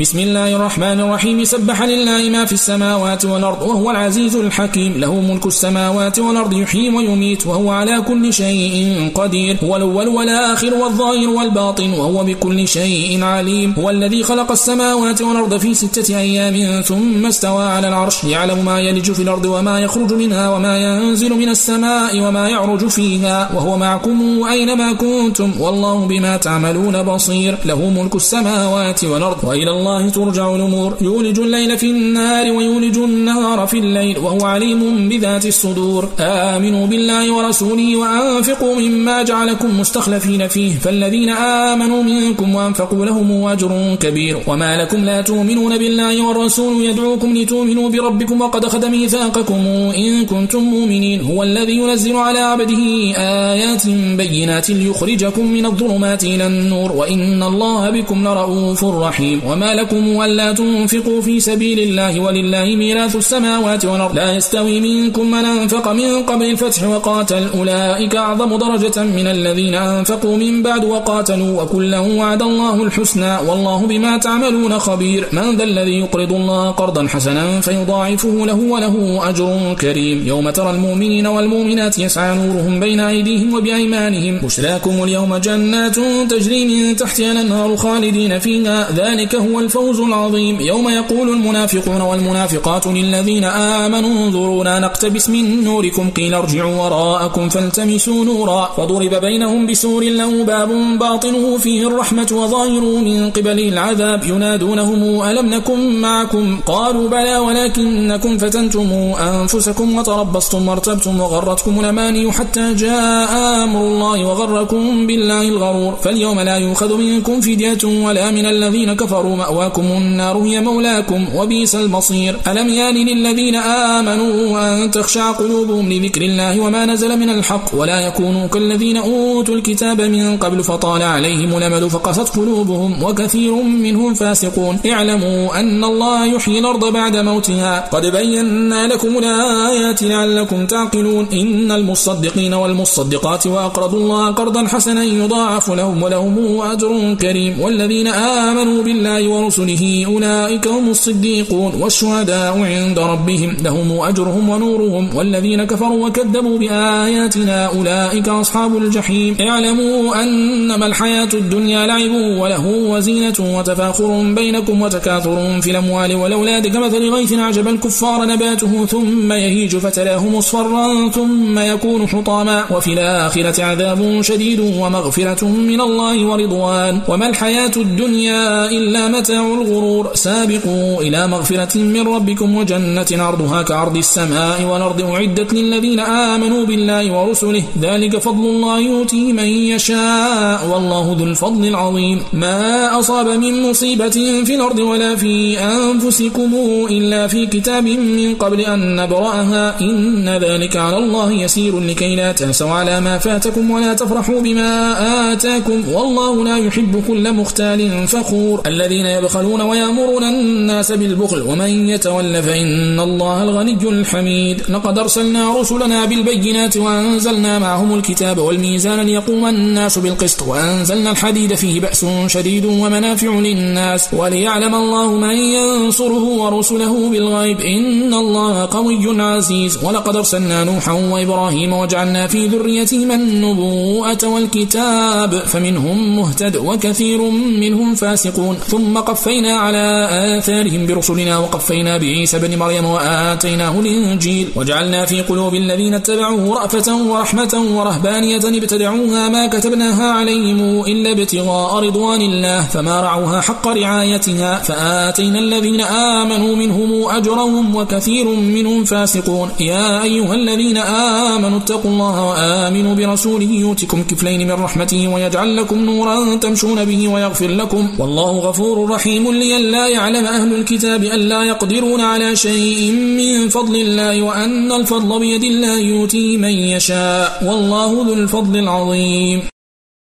بسم الله الرحمن الرحيم. سبح لله ما في السماوات والأرض وهو العزيز الحكيم. له ملك السماوات والأرض يحيي ويميت وهو على كل شيء قدير. هو الأول والآخر والظاهر والباطن وهو بكل شيء عليم. هو الذي خلق السماوات والأرض في ستة أيام ثم استوى على العرش. يعلم ما يلج في الأرض وما يخرج منها وما ينزل من السماء وما يعرج فيها. وهو معكم أينما كنتم. والله بما تعملون بصير. له ملك السماوات والأرض. وإلى الله الله ترجع الأمور. يولج الليل في النهار ويولج النهار في الليل وهو عليم بذات الصدور. آمنوا بالله ورسوله وأنفقوا مما جعلكم مستخلفين فيه. فالذين آمنوا منكم وأنفقوا لهم أجر كبير. وما لكم لا تؤمنون بالله والرسول يدعوكم لتؤمنوا بربكم وقد أخذ ميثاقكم. إن كنتم مؤمنين. هو الذي ينزل على عبده آيات بينات ليخرجكم من الظلمات إلى النور. وإن الله بكم لرؤوف رحيم. وما لكم ولا تنفقوا في سبيل الله ولله ميراث السماوات والأرض. لا يستوي منكم من أنفق من قبل الفتح وقاتل. أولئك أعظم درجة من الذين أنفقوا من بعد وقاتلوا وكلا وعد الله الحسنى. والله بما تعملون خبير. من ذا الذي يقرض الله قرضا حسنا فيضاعفه له وله أجر كريم. يوم ترى المؤمنين والمؤمنات يسعى نورهم بين أيديهم وبأيمانهم. بشراكم اليوم جنات تجري من تحتها الأنهار خالدين فيها. ذلك هو الفوز العظيم. يوم يقول المنافقون والمنافقات للذين آمنوا انظرونا نقتبس من نوركم قيل ارجعوا وراءكم فالتمسوا نورا. وضرب بينهم بسور له باب باطنه فيه الرحمة وظاهره من قبل العذاب. ينادونهم ألم نكن معكم؟ قالوا بلى ولكنكم فتنتم أنفسكم وتربصتم وارتبتم وغرتكم الأماني حتى جاء أمر الله وغركم بالله الغرور. فاليوم لا يؤخذ منكم فدية ولا من الذين كفروا. مأواكم النار هي مولاكم وبيس المصير. ألم يأن للذين آمنوا أن تخشع قلوبهم لذكر الله وما نزل من الحق؟ ولا يكونوا كالذين أوتوا الكتاب من قبل فطال عليهم الأمل فقست قلوبهم وكثير منهم فاسقون. اعلموا أن الله يحيي الأرض بعد موتها. قد بينا لكم الآيات لعلكم تعقلون. إن المصدقين والمصدقات وأقرضوا الله قرضا حسنا يضاعف لهم ولهم أجر كريم. والذين آمنوا بالله ورسله أولئك هم الصديقون والشهداء عند ربهم. لهم أجرهم ونورهم. والذين كفروا وكذبوا بآياتنا أولئك أصحاب الجحيم. اعلموا أنما الحياة الدنيا لعب وله وزينة وتفاخر بينكم وتكاثر في الأموال والأولاد. كمثل غيث أعجب الكفار نباته ثم يهيج فتلاه مصفرا ثم يكون حطاما. وفي الآخرة عذاب شديد ومغفرة من الله ورضوان. وما الحياة الدنيا إلا متاع الغرور. سابقوا إلى مغفرة من ربكم وجنة عرضها كعرض السماء والأرض. أعدت للذين آمنوا بالله ورسله. ذلك فضل الله يؤتي من يشاء. والله ذو الفضل العظيم. ما أصاب من مصيبة في الأرض ولا في أنفسكم إلا في كتاب من قبل أن نبرأها. إن ذلك على الله يسير لكي لا تأسوا على ما فاتكم ولا تفرحوا بما آتاكم والله لا يحب كل مختال فخور. الذين يبخلون ويأمرون الناس بالبخل ومن يتول فإن الله الغني الحميد. لقد أرسلنا رسلنا بالبينات وأنزلنا معهم الكتاب والميزان ليقوم الناس بالقسط وأنزلنا الحديد فيه بأس شديد ومنافع للناس. وليعلم الله من ينصره ورسله بالغيب إن الله قوي عزيز. ولقد أرسلنا نوحا وإبراهيم وجعلنا في ذريتهما النبوءة والكتاب فمنهم مهتد وكثير منهم فاسقون. ثم قف وقفينا على آثارهم برسلنا وقفينا بعيسى بن مريم وآتيناه الإنجيل وجعلنا في قلوب الذين اتبعوه رأفة ورحمة ورهبانية ابتدعوها ما كتبناها عليهم إلا ابتغاء رضوان الله فما رعوها حق رعايتها فآتينا الذين آمنوا منهم أجرهم وكثير منهم فاسقون. يا أيها الذين آمنوا اتقوا الله وآمنوا برسوله يوتكم كفلين من رحمته ويجعل لكم نورا تمشون به ويغفر لكم والله غفور رحيم رحيم لئلا يعلم أهل الكتاب أن لا يقدرون على شيء من فضل الله وأن الفضل بيد الله يؤتي من يشاء والله ذو الفضل العظيم